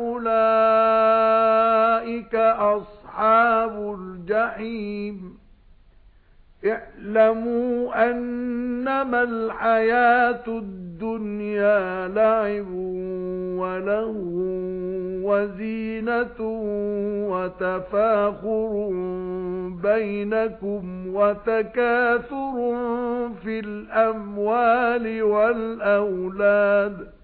أُولَئِكَ أَصْحَابُ الْجَحِيمِ اعْلَمُوا أَنَّمَا الْحَيَاةُ الدُّنْيَا لَعِبٌ وَلَهْوٌ وَزِينَةٌ وَتَفَاخُرٌ بَيْنَكُمْ وَتَكَاثُرٌ فِي الْأَمْوَالِ وَالْأَوْلَادِ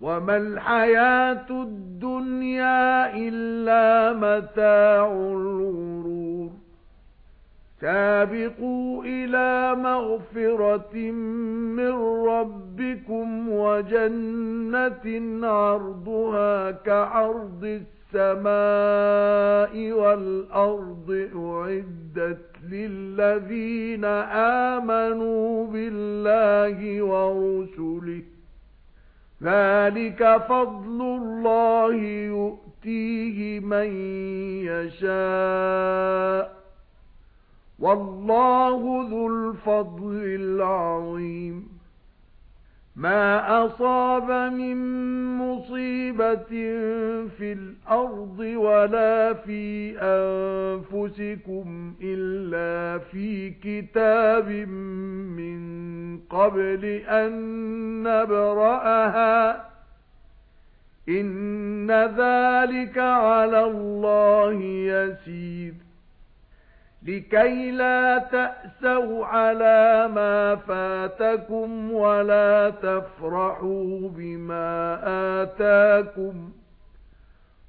وَمَا الْحَيَاةُ الدُّنْيَا إِلَّا مَتَاعُ الْغُرُورِ. سَابِقُوا إِلَى مَغْفِرَةٍ مِنْ رَبِّكُمْ وَجَنَّةٍ عَرْضُهَا كَعَرْضِ السَّمَاءِ وَالْأَرْضِ أُعِدَّتْ لِلَّذِينَ آمَنُوا بِاللَّهِ وَرُسُلِهِ. ذَلِكَ فَضْلُ اللَّهِ يُؤْتِيهِ مَن يَشَاءُ. وَاللَّهُ ذُو الْفَضْلِ الْعَظِيمِ. مَا أَصَابَ مِن مُّصِيبَةٍ فِي الْأَرْضِ وَلَا فِي أَنفُسِكُمْ إِلَّا فِي كِتَابٍ مِّن قَبْلِ أَن نَّبْرَأَهَا. إِنَّ ذَلِكَ عَلَى اللَّهِ يَسِيرٌ. لِكَي لَا تَأْسَوْا عَلَى مَا فَاتَكُمْ وَلَا تَفْرَحُوا بِمَا آتَاكُمْ.